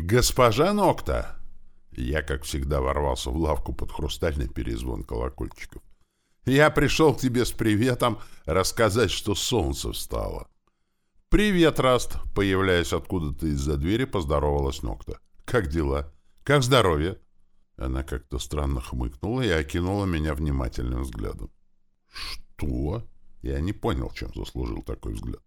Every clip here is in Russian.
«Госпожа Нокта!» Я, как всегда, ворвался в лавку под хрустальный перезвон колокольчиков. «Я пришел к тебе с приветом рассказать, что солнце встало». «Привет, Раст!» — появляясь откуда-то из-за двери, поздоровалась Нокта. «Как дела? Как здоровье?» Она как-то странно хмыкнула и окинула меня внимательным взглядом. «Что?» Я не понял, чем заслужил такой взгляд.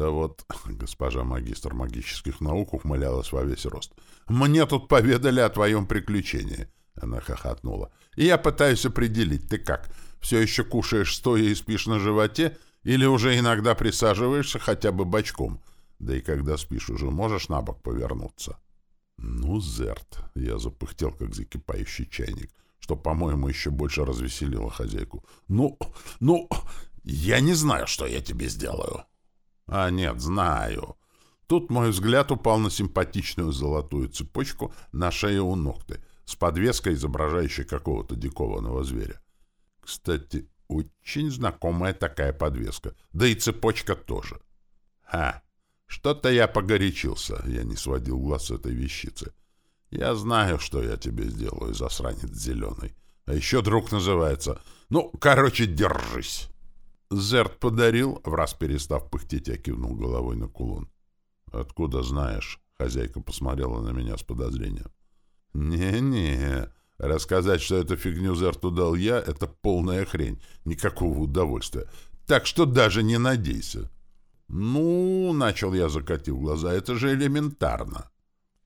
Да вот, госпожа магистр магических наук ухмылялась во весь рост. «Мне тут поведали о твоем приключении», — она хохотнула. «И я пытаюсь определить, ты как, все еще кушаешь стоя и спишь на животе, или уже иногда присаживаешься хотя бы бочком? Да и когда спишь, уже можешь на бок повернуться?» «Ну, Зерт!» — я запыхтел, как закипающий чайник, что, по-моему, еще больше развеселило хозяйку. «Ну, ну, я не знаю, что я тебе сделаю!» А нет, знаю. Тут мой взгляд упал на симпатичную золотую цепочку на шее у ногты с подвеской, изображающей какого-то дикованного зверя. Кстати, очень знакомая такая подвеска. Да и цепочка тоже. Ха! Что-то я погорячился. Я не сводил глаз с этой вещицы. Я знаю, что я тебе сделаю, засранец зеленый. А еще друг называется. Ну, короче, держись. Зерт подарил, в раз перестав пыхтеть, я кивнул головой на кулон. «Откуда знаешь?» — хозяйка посмотрела на меня с подозрением. «Не-не, рассказать, что эту фигню Зерту дал я, — это полная хрень, никакого удовольствия. Так что даже не надейся». «Ну, — начал я, закатив глаза, — это же элементарно».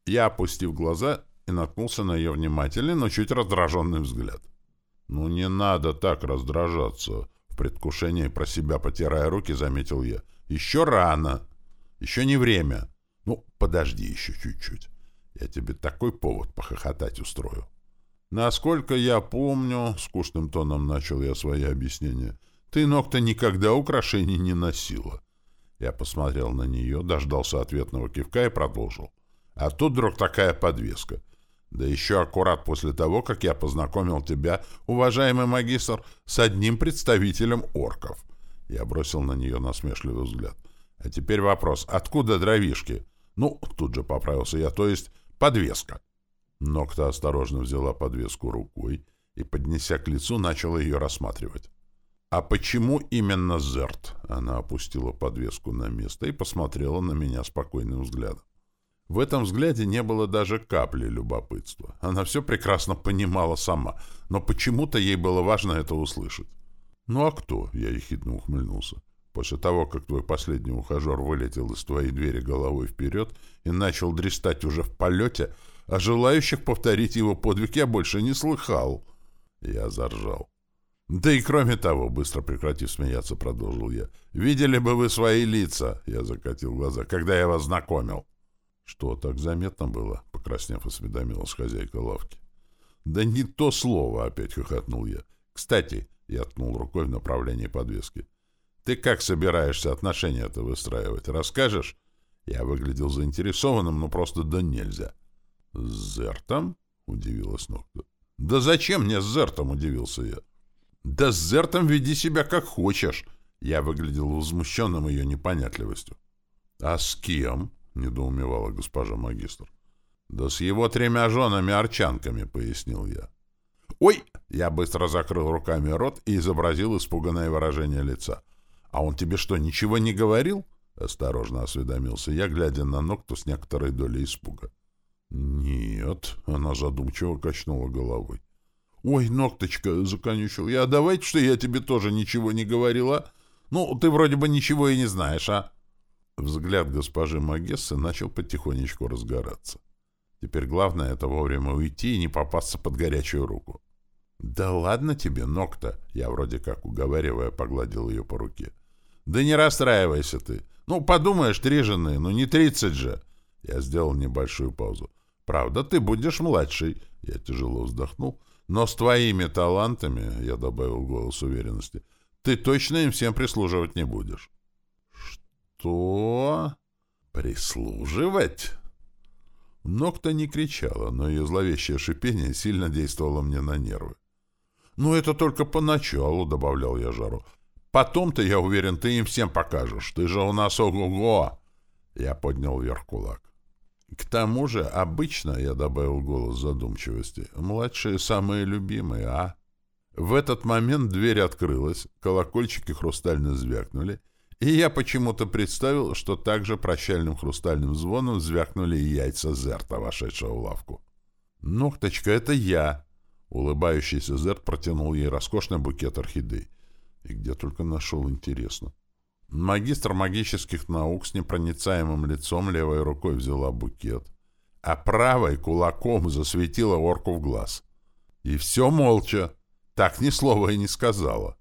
Я, опустив глаза, и наткнулся на ее внимательный, но чуть раздраженный взгляд. «Ну, не надо так раздражаться», в предвкушении про себя потирая руки, заметил я. «Еще рано. Еще не время. Ну, подожди еще чуть-чуть. Я тебе такой повод похохотать устрою». «Насколько я помню, — скучным тоном начал я свои объяснения, — ты ног-то никогда украшений не носила». Я посмотрел на нее, дождался ответного кивка и продолжил. А тут вдруг такая подвеска — да еще аккурат после того, как я познакомил тебя, уважаемый магистр, с одним представителем орков. Я бросил на нее насмешливый взгляд. А теперь вопрос, откуда дровишки? Ну, тут же поправился я, то есть подвеска. Нокта осторожно взяла подвеску рукой и, поднеся к лицу, начала ее рассматривать. «А почему именно Зерт?» Она опустила подвеску на место и посмотрела на меня спокойным взглядом. В этом взгляде не было даже капли любопытства. Она все прекрасно понимала сама, но почему-то ей было важно это услышать. «Ну а кто?» — я ехидно ухмыльнулся. «После того, как твой последний ухажер вылетел из твоей двери головой вперед и начал дрестать уже в полете, а желающих повторить его подвиг я больше не слыхал». Я заржал. «Да и кроме того, быстро прекратив смеяться, продолжил я, видели бы вы свои лица, — я закатил глаза, — когда я вас знакомил». Что, так заметно было? Покраснев, осведомилась хозяйка лавки. Да не то слово, опять хохотнул я. Кстати, я ткнул рукой в направлении подвески. Ты как собираешься отношения-то выстраивать? Расскажешь? Я выглядел заинтересованным, но просто да нельзя. С Зертом? Удивилась Нокта. Да зачем мне с Зертом? Удивился я. Да с Зертом веди себя как хочешь. Я выглядел возмущенным ее непонятливостью. А с кем? — недоумевала госпожа магистр. «Да с его тремя женами-арчанками», — пояснил я. «Ой!» — я быстро закрыл руками рот и изобразил испуганное выражение лица. «А он тебе что, ничего не говорил?» — осторожно осведомился я, глядя на Нокту с некоторой долей испуга. «Нет», — она задумчиво качнула головой. «Ой, Нокточка!» — законючил я. «Давайте, что я тебе тоже ничего не говорила. Ну, ты вроде бы ничего и не знаешь, а?» Взгляд госпожи Магессы начал потихонечку разгораться. Теперь главное — это вовремя уйти и не попасться под горячую руку. «Да ладно тебе, Нокта!» — я вроде как, уговаривая, погладил ее по руке. «Да не расстраивайся ты! Ну, подумаешь, три жены, ну не тридцать же!» Я сделал небольшую паузу. «Правда, ты будешь младший!» Я тяжело вздохнул. «Но с твоими талантами, — я добавил голос уверенности, — ты точно им всем прислуживать не будешь». «Что? Прислуживать?» Нокта не кричала, но ее зловещее шипение сильно действовало мне на нервы. «Ну, это только поначалу», — добавлял я жару. «Потом-то, я уверен, ты им всем покажешь. Ты же у нас ого-го!» Я поднял вверх кулак. К тому же, обычно, я добавил голос задумчивости, младшие самые любимые, а? В этот момент дверь открылась, колокольчики хрустально звякнули, и я почему-то представил, что также прощальным хрустальным звоном звякнули яйца Зерта, вошедшего в лавку. «Ногточка, это я!» Улыбающийся Зерт протянул ей роскошный букет орхидей. И где только нашел, интересно. Магистр магических наук с непроницаемым лицом левой рукой взяла букет, а правой кулаком засветила орку в глаз. И все молча, так ни слова и не сказала.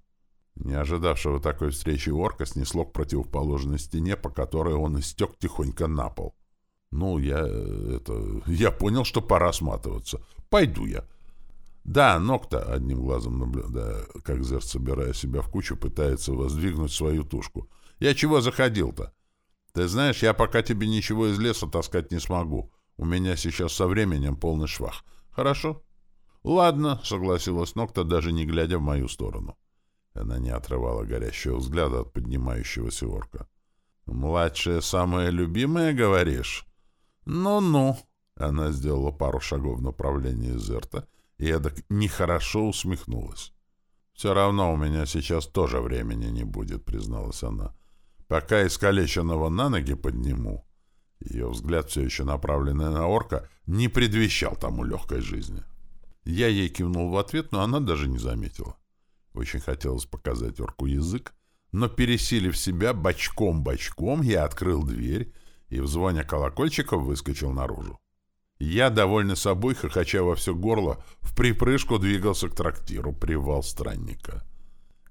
Не ожидавшего такой встречи орка снесло к противоположной стене, по которой он истек тихонько на пол. Ну, я... это... Я понял, что пора сматываться. Пойду я. Да, Нокта, одним глазом наблюдая, как Зерт, собирая себя в кучу, пытается воздвигнуть свою тушку. Я чего заходил-то? Ты знаешь, я пока тебе ничего из леса таскать не смогу. У меня сейчас со временем полный швах. Хорошо? Ладно, согласилась Нокта, даже не глядя в мою сторону. Она не отрывала горящего взгляда от поднимающегося орка. «Младшая самая любимая, говоришь?» «Ну-ну», — она сделала пару шагов в направлении Зерта и эдак нехорошо усмехнулась. «Все равно у меня сейчас тоже времени не будет», — призналась она. «Пока искалеченного на ноги подниму». Ее взгляд, все еще направленный на орка, не предвещал тому легкой жизни. Я ей кивнул в ответ, но она даже не заметила. Очень хотелось показать орку язык, но, пересилив себя, бочком-бочком я открыл дверь и в звоне колокольчиков выскочил наружу. Я, довольный собой, хохоча во все горло, в припрыжку двигался к трактиру «Привал странника».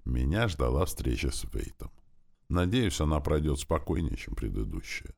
Меня ждала встреча с Вейтом. Надеюсь, она пройдет спокойнее, чем предыдущая.